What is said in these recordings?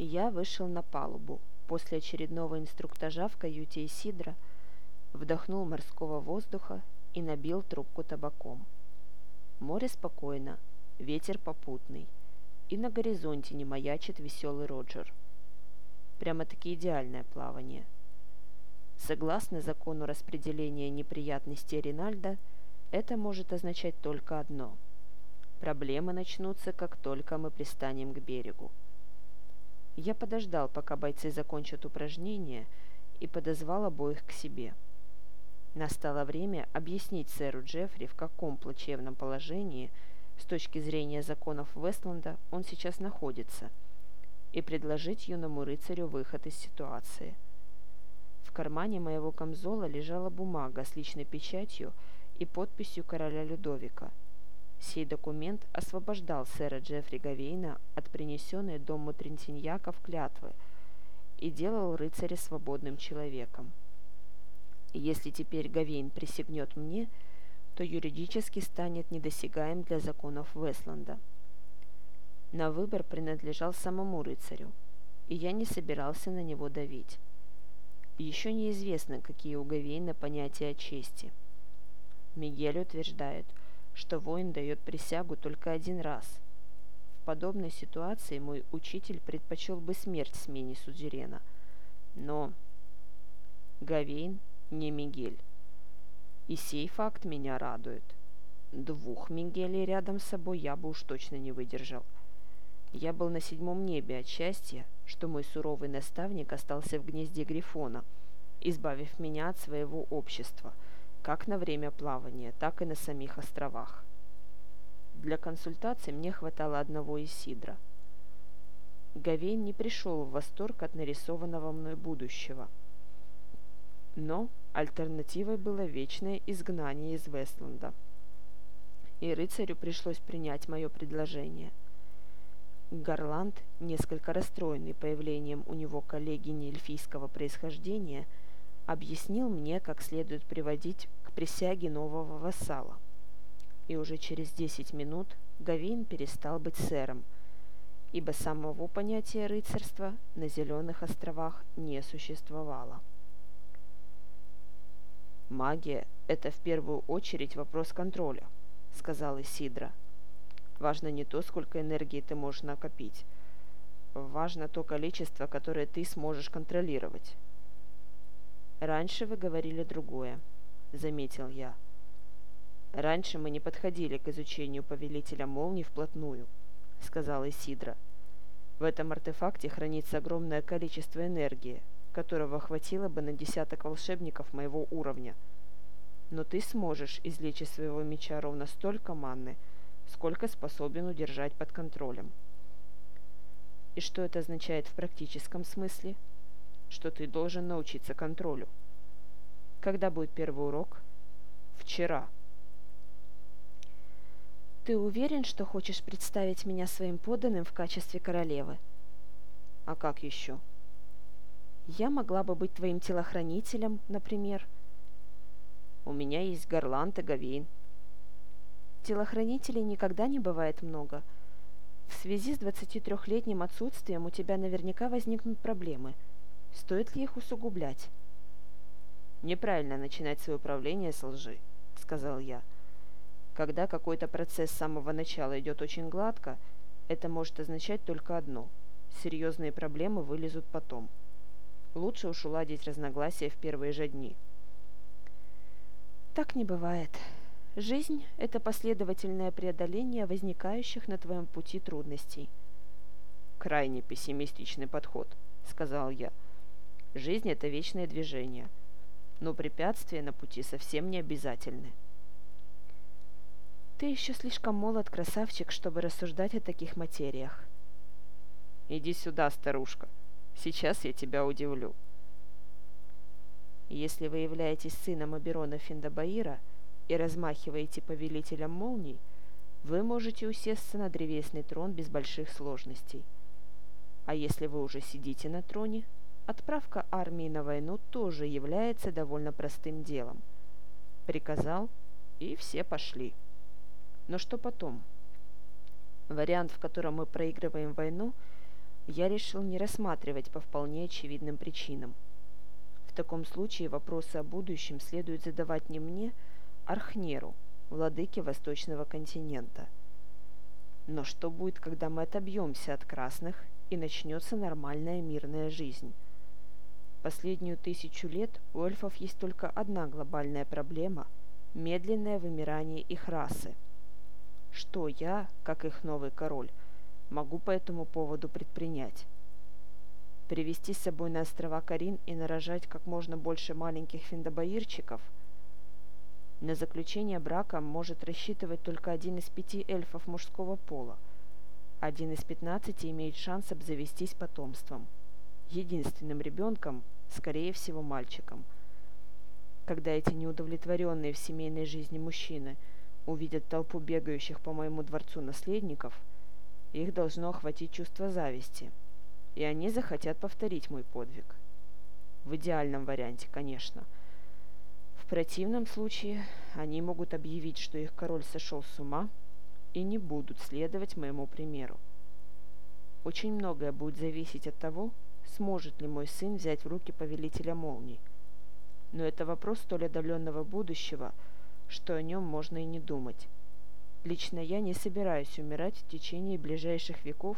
и я вышел на палубу после очередного инструктажа в каюте Исидра, вдохнул морского воздуха и набил трубку табаком. Море спокойно, ветер попутный, и на горизонте не маячит веселый Роджер. Прямо-таки идеальное плавание. Согласно закону распределения неприятностей Ринальда, это может означать только одно. Проблемы начнутся, как только мы пристанем к берегу. Я подождал, пока бойцы закончат упражнение, и подозвал обоих к себе. Настало время объяснить сэру Джеффри, в каком плачевном положении, с точки зрения законов Вестланда, он сейчас находится, и предложить юному рыцарю выход из ситуации. В кармане моего камзола лежала бумага с личной печатью и подписью короля Людовика – Сей документ освобождал сэра Джеффри Гавейна от принесенной дому Трентиньяков клятвы и делал рыцаря свободным человеком. Если теперь Гавейн присягнет мне, то юридически станет недосягаем для законов Вестланда. На выбор принадлежал самому рыцарю, и я не собирался на него давить. Еще неизвестно, какие у Гавейна понятия о чести. Мигель утверждает – что воин дает присягу только один раз. В подобной ситуации мой учитель предпочел бы смерть смене сузерена. Но Гавейн не Мигель. И сей факт меня радует. Двух Мигелей рядом с собой я бы уж точно не выдержал. Я был на седьмом небе от счастья, что мой суровый наставник остался в гнезде Грифона, избавив меня от своего общества – как на время плавания, так и на самих островах. Для консультации мне хватало одного Исидра. Гавейн не пришел в восторг от нарисованного мной будущего. Но альтернативой было вечное изгнание из Вестланда. И рыцарю пришлось принять мое предложение. Гарланд, несколько расстроенный появлением у него коллеги неэльфийского происхождения, — объяснил мне, как следует приводить к присяге нового вассала. И уже через десять минут Гавин перестал быть сэром, ибо самого понятия рыцарства на Зеленых островах не существовало. «Магия – это в первую очередь вопрос контроля», – сказал Исидра. «Важно не то, сколько энергии ты можешь накопить. Важно то количество, которое ты сможешь контролировать. «Раньше вы говорили другое», — заметил я. «Раньше мы не подходили к изучению Повелителя Молний вплотную», — сказал Исидра. «В этом артефакте хранится огромное количество энергии, которого хватило бы на десяток волшебников моего уровня. Но ты сможешь извлечь из своего меча ровно столько манны, сколько способен удержать под контролем». «И что это означает в практическом смысле?» Что ты должен научиться контролю. Когда будет первый урок? Вчера. Ты уверен, что хочешь представить меня своим подданным в качестве королевы? А как еще? Я могла бы быть твоим телохранителем, например. У меня есть Горлант и Гавейн. Телохранителей никогда не бывает много. В связи с 23-летним отсутствием у тебя наверняка возникнут проблемы – Стоит ли их усугублять? «Неправильно начинать свое управление с лжи», — сказал я. «Когда какой-то процесс с самого начала идет очень гладко, это может означать только одно — серьезные проблемы вылезут потом. Лучше уж уладить разногласия в первые же дни». «Так не бывает. Жизнь — это последовательное преодоление возникающих на твоем пути трудностей». «Крайне пессимистичный подход», — сказал я. — Жизнь – это вечное движение, но препятствия на пути совсем не обязательны. Ты еще слишком молод, красавчик, чтобы рассуждать о таких материях. Иди сюда, старушка. Сейчас я тебя удивлю. Если вы являетесь сыном Аберона Финдабаира и размахиваете повелителем молний, вы можете усесться на древесный трон без больших сложностей. А если вы уже сидите на троне, Отправка армии на войну тоже является довольно простым делом. Приказал, и все пошли. Но что потом? Вариант, в котором мы проигрываем войну, я решил не рассматривать по вполне очевидным причинам. В таком случае вопросы о будущем следует задавать не мне, Архнеру, владыке Восточного континента. Но что будет, когда мы отобьемся от красных и начнется нормальная мирная жизнь? Последнюю тысячу лет у эльфов есть только одна глобальная проблема – медленное вымирание их расы. Что я, как их новый король, могу по этому поводу предпринять? Привести с собой на острова Карин и нарожать как можно больше маленьких финдобаирчиков? На заключение брака может рассчитывать только один из пяти эльфов мужского пола. Один из пятнадцати имеет шанс обзавестись потомством – единственным ребенком, скорее всего, мальчиком. Когда эти неудовлетворенные в семейной жизни мужчины увидят толпу бегающих по моему дворцу наследников, их должно охватить чувство зависти, и они захотят повторить мой подвиг. В идеальном варианте, конечно. В противном случае они могут объявить, что их король сошел с ума, и не будут следовать моему примеру. Очень многое будет зависеть от того, сможет ли мой сын взять в руки повелителя молний. Но это вопрос столь отдаленного будущего, что о нем можно и не думать. Лично я не собираюсь умирать в течение ближайших веков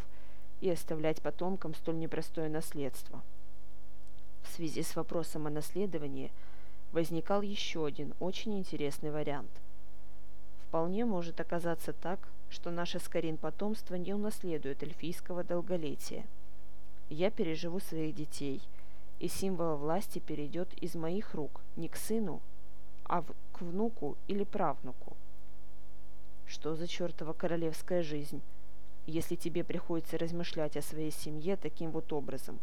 и оставлять потомкам столь непростое наследство. В связи с вопросом о наследовании возникал еще один очень интересный вариант. Вполне может оказаться так, что наше Скорин потомство не унаследует эльфийского долголетия – я переживу своих детей, и символ власти перейдет из моих рук не к сыну, а в, к внуку или правнуку. Что за чертова королевская жизнь, если тебе приходится размышлять о своей семье таким вот образом,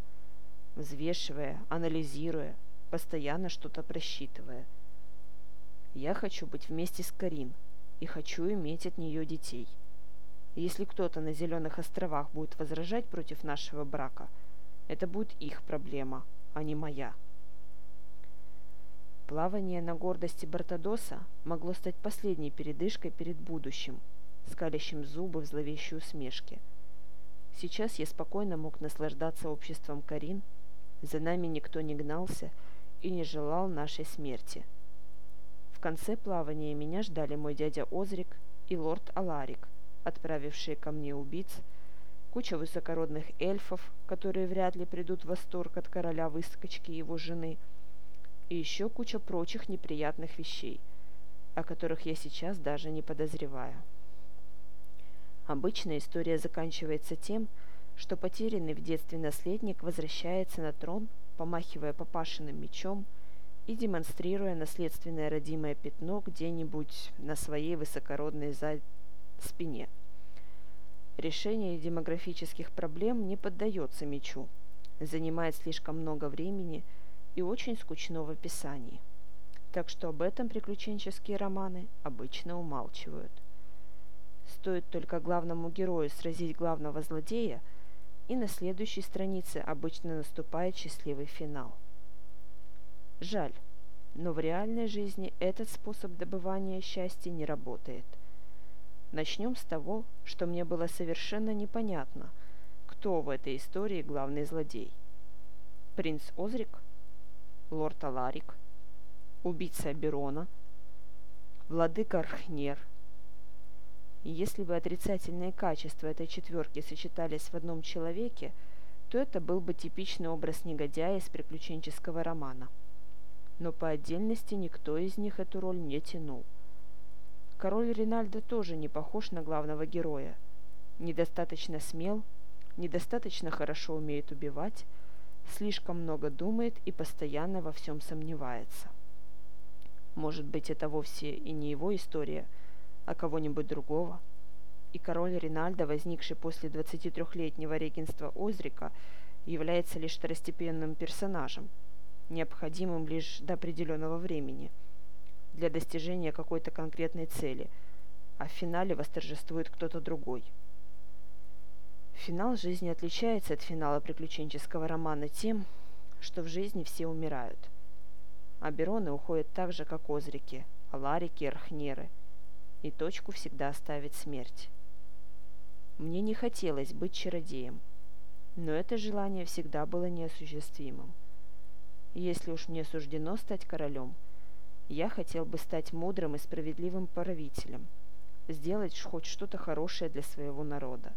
взвешивая, анализируя, постоянно что-то просчитывая. Я хочу быть вместе с Карин и хочу иметь от нее детей. Если кто-то на Зеленых островах будет возражать против нашего брака, это будет их проблема, а не моя. Плавание на гордости Бартадоса могло стать последней передышкой перед будущим, скалящим зубы в зловещей усмешке. Сейчас я спокойно мог наслаждаться обществом Карин, за нами никто не гнался и не желал нашей смерти. В конце плавания меня ждали мой дядя Озрик и лорд Аларик – отправившие ко мне убийц, куча высокородных эльфов, которые вряд ли придут в восторг от короля выскочки его жены, и еще куча прочих неприятных вещей, о которых я сейчас даже не подозреваю. Обычно история заканчивается тем, что потерянный в детстве наследник возвращается на трон, помахивая папашиным мечом и демонстрируя наследственное родимое пятно где-нибудь на своей высокородной за спине. Решение демографических проблем не поддается мечу, занимает слишком много времени и очень скучно в описании. Так что об этом приключенческие романы обычно умалчивают. Стоит только главному герою сразить главного злодея, и на следующей странице обычно наступает счастливый финал. Жаль, но в реальной жизни этот способ добывания счастья не работает. Начнем с того, что мне было совершенно непонятно, кто в этой истории главный злодей. Принц Озрик? Лорд Аларик? Убийца Берона? Владыка Архнер? Если бы отрицательные качества этой четверки сочетались в одном человеке, то это был бы типичный образ негодяя из приключенческого романа. Но по отдельности никто из них эту роль не тянул – Король Ринальдо тоже не похож на главного героя. Недостаточно смел, недостаточно хорошо умеет убивать, слишком много думает и постоянно во всем сомневается. Может быть, это вовсе и не его история, а кого-нибудь другого. И король Ринальдо, возникший после 23-летнего регенства Озрика, является лишь второстепенным персонажем, необходимым лишь до определенного времени – для достижения какой-то конкретной цели, а в финале восторжествует кто-то другой. Финал жизни отличается от финала приключенческого романа тем, что в жизни все умирают. А Бероны уходят так же, как Озрики, Аларики Архнеры, и точку всегда оставит смерть. Мне не хотелось быть чародеем, Но это желание всегда было неосуществимым. Если уж мне суждено стать королем, я хотел бы стать мудрым и справедливым правителем, сделать хоть что-то хорошее для своего народа.